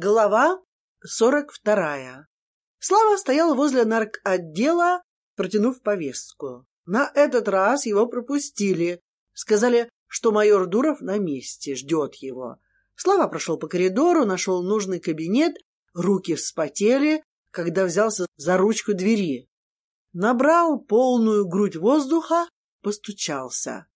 Глава сорок вторая. Слава стоял возле наркотдела, протянув повестку. На этот раз его пропустили. Сказали, что майор Дуров на месте, ждет его. Слава прошел по коридору, нашел нужный кабинет, руки вспотели, когда взялся за ручку двери. Набрал полную грудь воздуха, постучался.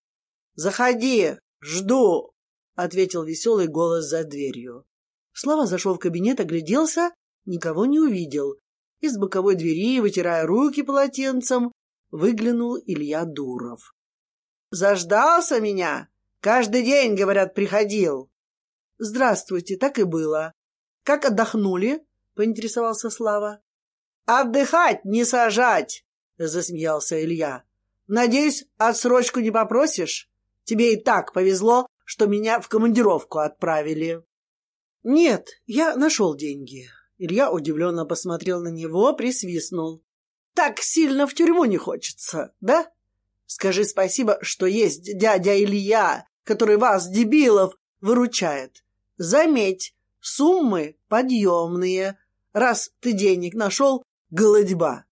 «Заходи, жду», — ответил веселый голос за дверью. Слава зашел в кабинет, огляделся, никого не увидел. Из боковой двери, вытирая руки полотенцем, выглянул Илья Дуров. «Заждался меня? Каждый день, говорят, приходил». «Здравствуйте, так и было. Как отдохнули?» — поинтересовался Слава. «Отдыхать, не сажать!» — засмеялся Илья. «Надеюсь, отсрочку не попросишь? Тебе и так повезло, что меня в командировку отправили». «Нет, я нашел деньги». Илья удивленно посмотрел на него, присвистнул. «Так сильно в тюрьму не хочется, да? Скажи спасибо, что есть дядя Илья, который вас, дебилов, выручает. Заметь, суммы подъемные. Раз ты денег нашел, голодьба».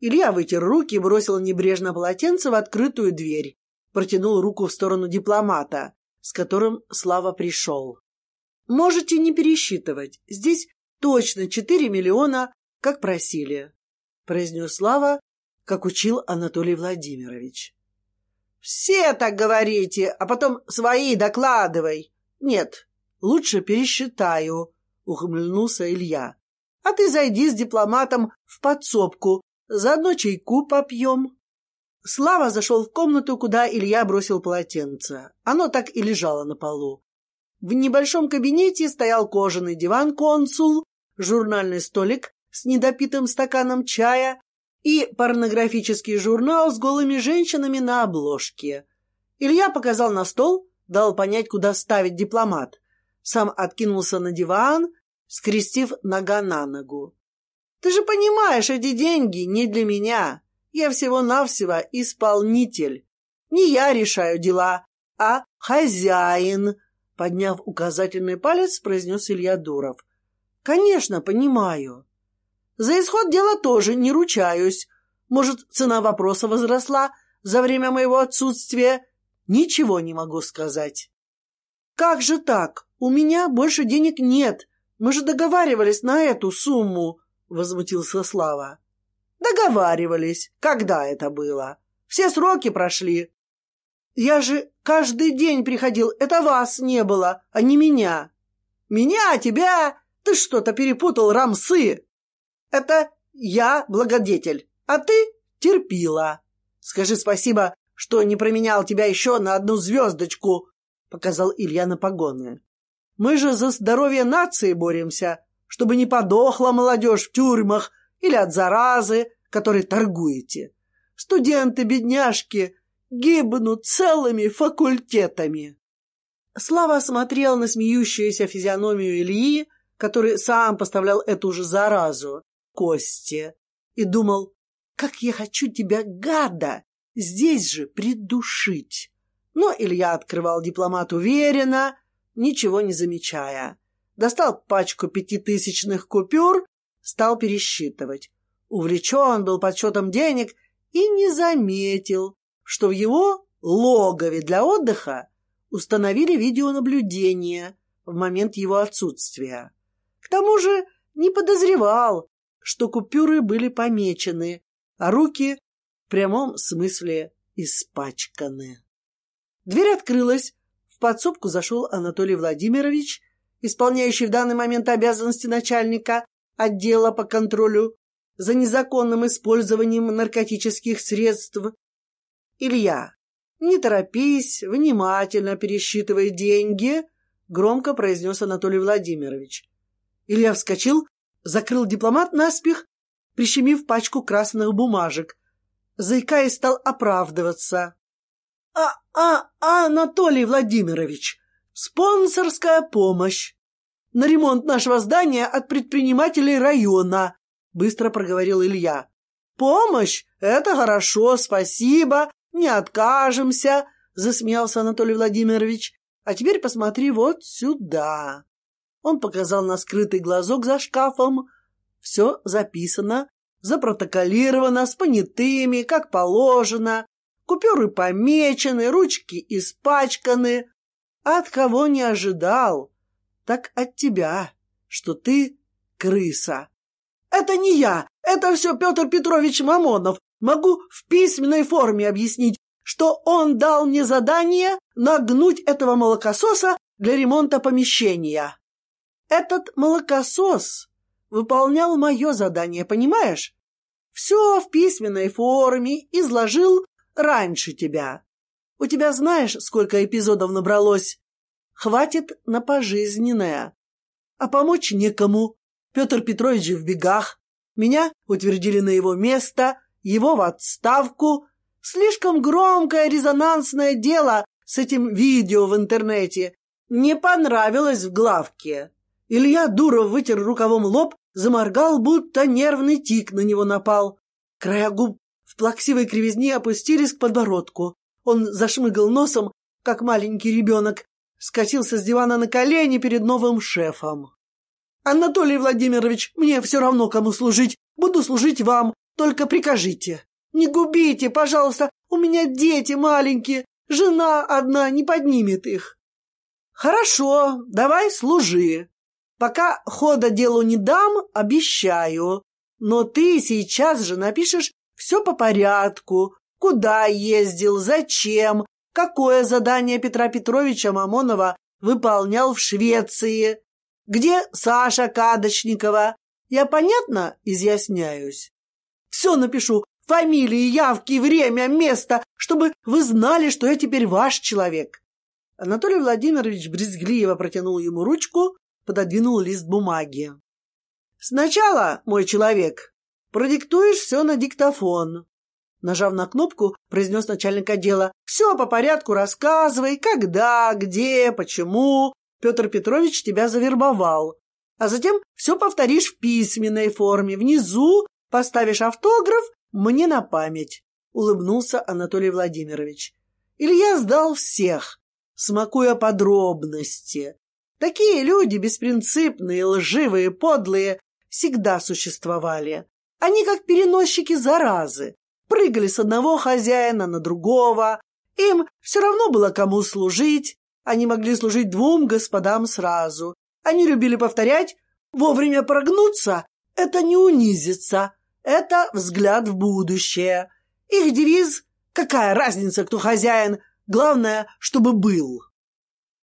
Илья вытер руки, бросил небрежно полотенце в открытую дверь, протянул руку в сторону дипломата, с которым Слава пришел. Можете не пересчитывать. Здесь точно четыре миллиона, как просили, произнес Слава, как учил Анатолий Владимирович. Все так говорите, а потом свои докладывай. Нет, лучше пересчитаю, ухмыльнулся Илья. А ты зайди с дипломатом в подсобку, заодно чайку попьем. Слава зашел в комнату, куда Илья бросил полотенце. Оно так и лежало на полу. В небольшом кабинете стоял кожаный диван-консул, журнальный столик с недопитым стаканом чая и порнографический журнал с голыми женщинами на обложке. Илья показал на стол, дал понять, куда ставить дипломат. Сам откинулся на диван, скрестив нога на ногу. «Ты же понимаешь, эти деньги не для меня. Я всего-навсего исполнитель. Не я решаю дела, а хозяин», Подняв указательный палец, произнес Илья Дуров. «Конечно, понимаю. За исход дела тоже не ручаюсь. Может, цена вопроса возросла за время моего отсутствия? Ничего не могу сказать». «Как же так? У меня больше денег нет. Мы же договаривались на эту сумму», — возмутился Слава. «Договаривались. Когда это было? Все сроки прошли. Я же каждый день приходил, это вас не было, а не меня. Меня, тебя, ты что-то перепутал, рамсы. Это я благодетель, а ты терпила. Скажи спасибо, что не променял тебя еще на одну звездочку, показал Илья на погоны. Мы же за здоровье нации боремся, чтобы не подохла молодежь в тюрьмах или от заразы, которой торгуете. Студенты-бедняжки гибнут целыми факультетами. Слава смотрел на смеющуюся физиономию Ильи, который сам поставлял эту же заразу, Косте, и думал, как я хочу тебя, гада, здесь же придушить. Но Илья открывал дипломат уверенно, ничего не замечая. Достал пачку пятитысячных купюр, стал пересчитывать. Увлечен был подсчетом денег и не заметил, что в его логове для отдыха установили видеонаблюдение в момент его отсутствия. К тому же не подозревал, что купюры были помечены, а руки в прямом смысле испачканы. Дверь открылась, в подсобку зашел Анатолий Владимирович, исполняющий в данный момент обязанности начальника отдела по контролю за незаконным использованием наркотических средств Илья, не торопись, внимательно пересчитывай деньги, громко произнес Анатолий Владимирович. Илья вскочил, закрыл дипломат наспех, прищемив пачку красных бумажек. Заикаясь, стал оправдываться. «А, а, а, Анатолий Владимирович, спонсорская помощь на ремонт нашего здания от предпринимателей района», — быстро проговорил Илья. «Помощь? Это хорошо, спасибо. «Не откажемся», — засмеялся Анатолий Владимирович. «А теперь посмотри вот сюда». Он показал на скрытый глазок за шкафом. Все записано, запротоколировано, с понятыми, как положено. Купюры помечены, ручки испачканы. А от кого не ожидал? Так от тебя, что ты крыса. Это не я, это все Петр Петрович Мамонов. Могу в письменной форме объяснить, что он дал мне задание нагнуть этого молокососа для ремонта помещения. Этот молокосос выполнял мое задание, понимаешь? Все в письменной форме изложил раньше тебя. У тебя знаешь, сколько эпизодов набралось? Хватит на пожизненное. А помочь некому. Петр Петрович в бегах. Меня утвердили на его место, его в отставку. Слишком громкое резонансное дело с этим видео в интернете. Не понравилось в главке. Илья Дуров вытер рукавом лоб, заморгал, будто нервный тик на него напал. Края губ в плаксивой кривизне опустились к подбородку. Он зашмыгал носом, как маленький ребенок, скатился с дивана на колени перед новым шефом. «Анатолий Владимирович, мне все равно, кому служить. Буду служить вам, только прикажите. Не губите, пожалуйста, у меня дети маленькие, жена одна не поднимет их». «Хорошо, давай служи. Пока хода делу не дам, обещаю. Но ты сейчас же напишешь все по порядку. Куда ездил, зачем, какое задание Петра Петровича Мамонова выполнял в Швеции, где Саша Кадочникова. Я понятно изъясняюсь? Все напишу, фамилии, явки, время, место, чтобы вы знали, что я теперь ваш человек. Анатолий Владимирович брезгливо протянул ему ручку, пододвинул лист бумаги. «Сначала, мой человек, продиктуешь все на диктофон». Нажав на кнопку, произнес начальник отдела. «Все по порядку рассказывай, когда, где, почему Петр Петрович тебя завербовал. А затем все повторишь в письменной форме. Внизу поставишь автограф мне на память», — улыбнулся Анатолий Владимирович. Илья сдал всех, смакуя подробности. Такие люди, беспринципные, лживые, подлые, всегда существовали. Они как переносчики заразы, прыгали с одного хозяина на другого. Им все равно было кому служить. Они могли служить двум господам сразу. Они любили повторять «вовремя прогнуться — это не унизиться, это взгляд в будущее». Их девиз «какая разница, кто хозяин, главное, чтобы был».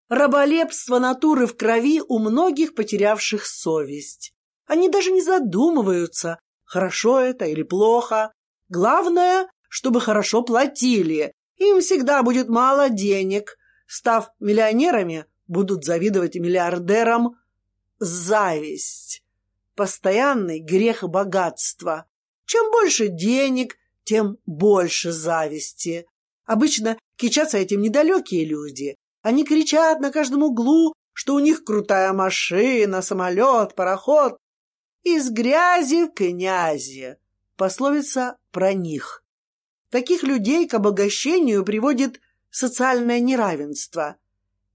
Раболепство натуры в крови у многих потерявших совесть. Они даже не задумываются, хорошо это или плохо. Главное, чтобы хорошо платили. Им всегда будет мало денег. Став миллионерами, будут завидовать миллиардерам. Зависть. Постоянный грех богатства. Чем больше денег, тем больше зависти. Обычно кичатся этим недалекие люди. Они кричат на каждом углу, что у них крутая машина, самолет, пароход. Из грязи в князи. Пословица про них. Таких людей к обогащению приводит социальное неравенство.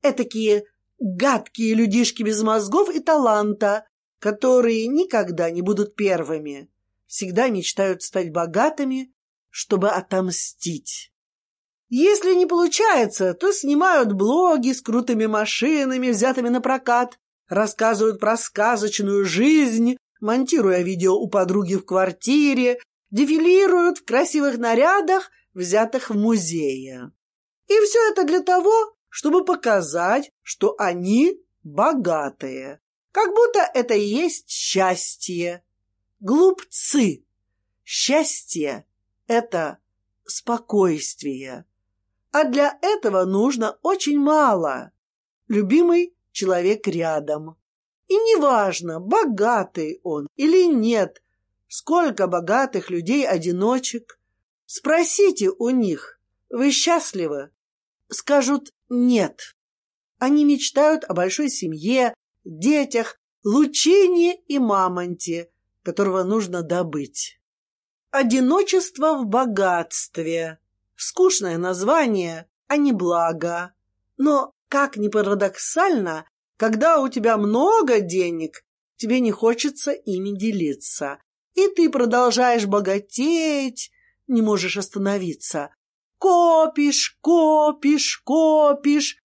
Этакие гадкие людишки без мозгов и таланта, которые никогда не будут первыми, всегда мечтают стать богатыми, чтобы отомстить. Если не получается, то снимают блоги с крутыми машинами, взятыми на прокат, рассказывают про сказочную жизнь, монтируя видео у подруги в квартире, дефилируют в красивых нарядах, взятых в музее. И все это для того, чтобы показать, что они богатые. Как будто это и есть счастье. Глупцы. Счастье — это спокойствие. А для этого нужно очень мало. Любимый человек рядом. И неважно, богатый он или нет, сколько богатых людей-одиночек. Спросите у них, вы счастливы? Скажут «нет». Они мечтают о большой семье, детях, лучине и мамонте, которого нужно добыть. Одиночество в богатстве. Скучное название, а не благо. Но, как ни парадоксально, Когда у тебя много денег, тебе не хочется ими делиться, и ты продолжаешь богатеть, не можешь остановиться. Копишь, копишь, копишь,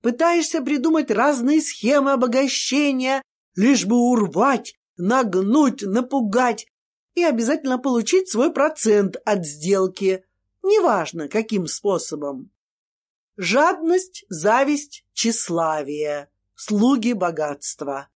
пытаешься придумать разные схемы обогащения, лишь бы урвать, нагнуть, напугать и обязательно получить свой процент от сделки, неважно каким способом. Жадность, зависть, тщеславие, слуги богатства.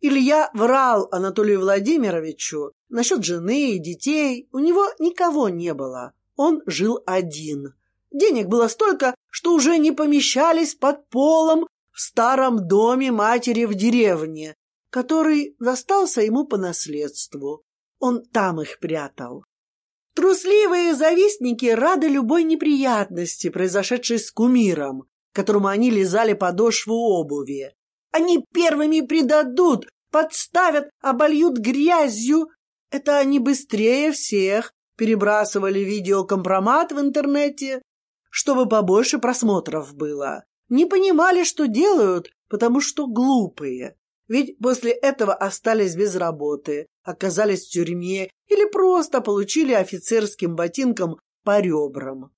Илья врал Анатолию Владимировичу насчет жены и детей. У него никого не было. Он жил один. Денег было столько, что уже не помещались под полом в старом доме матери в деревне, который достался ему по наследству. Он там их прятал. Трусливые завистники рады любой неприятности, произошедшей с кумиром, которому они лизали подошву обуви. Они первыми предадут, подставят, обольют грязью. Это они быстрее всех перебрасывали видеокомпромат в интернете, чтобы побольше просмотров было. Не понимали, что делают, потому что глупые. Ведь после этого остались без работы, оказались в тюрьме или просто получили офицерским ботинком по ребрам.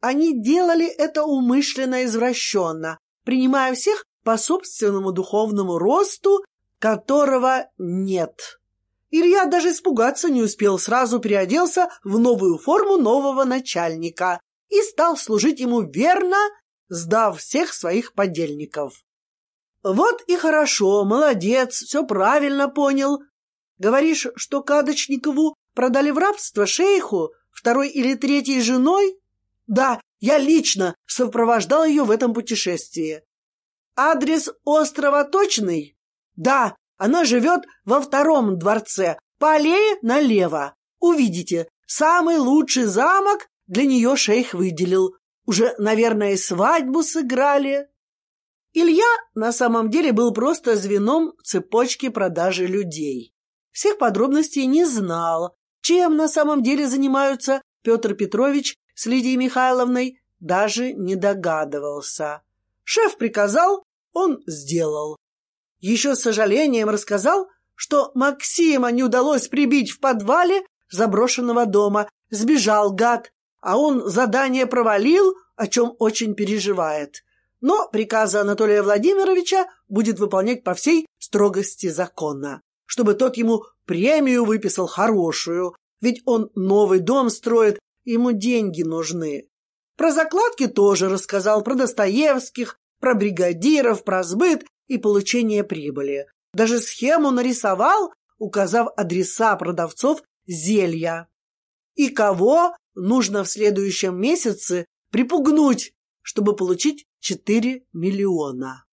Они делали это умышленно извращенно, принимая всех по собственному духовному росту, которого нет. Илья даже испугаться не успел, сразу переоделся в новую форму нового начальника и стал служить ему верно, сдав всех своих подельников. Вот и хорошо, молодец, все правильно понял. Говоришь, что Кадочникову продали в рабство шейху, второй или третьей женой? Да, я лично сопровождал ее в этом путешествии. Адрес острова точный? Да, она живет во втором дворце, по аллее налево. Увидите, самый лучший замок для нее шейх выделил. Уже, наверное, свадьбу сыграли. Илья на самом деле был просто звеном цепочки продажи людей. Всех подробностей не знал, чем на самом деле занимаются Петр Петрович с Лидией Михайловной, даже не догадывался. Шеф приказал, он сделал. Еще с сожалением рассказал, что Максима не удалось прибить в подвале заброшенного дома, сбежал гад, а он задание провалил, о чем очень переживает но приказы Анатолия Владимировича будет выполнять по всей строгости закона, чтобы тот ему премию выписал хорошую, ведь он новый дом строит, ему деньги нужны. Про закладки тоже рассказал, про Достоевских, про бригадиров, про сбыт и получение прибыли. Даже схему нарисовал, указав адреса продавцов зелья. И кого нужно в следующем месяце припугнуть, чтобы получить четыре миллиона.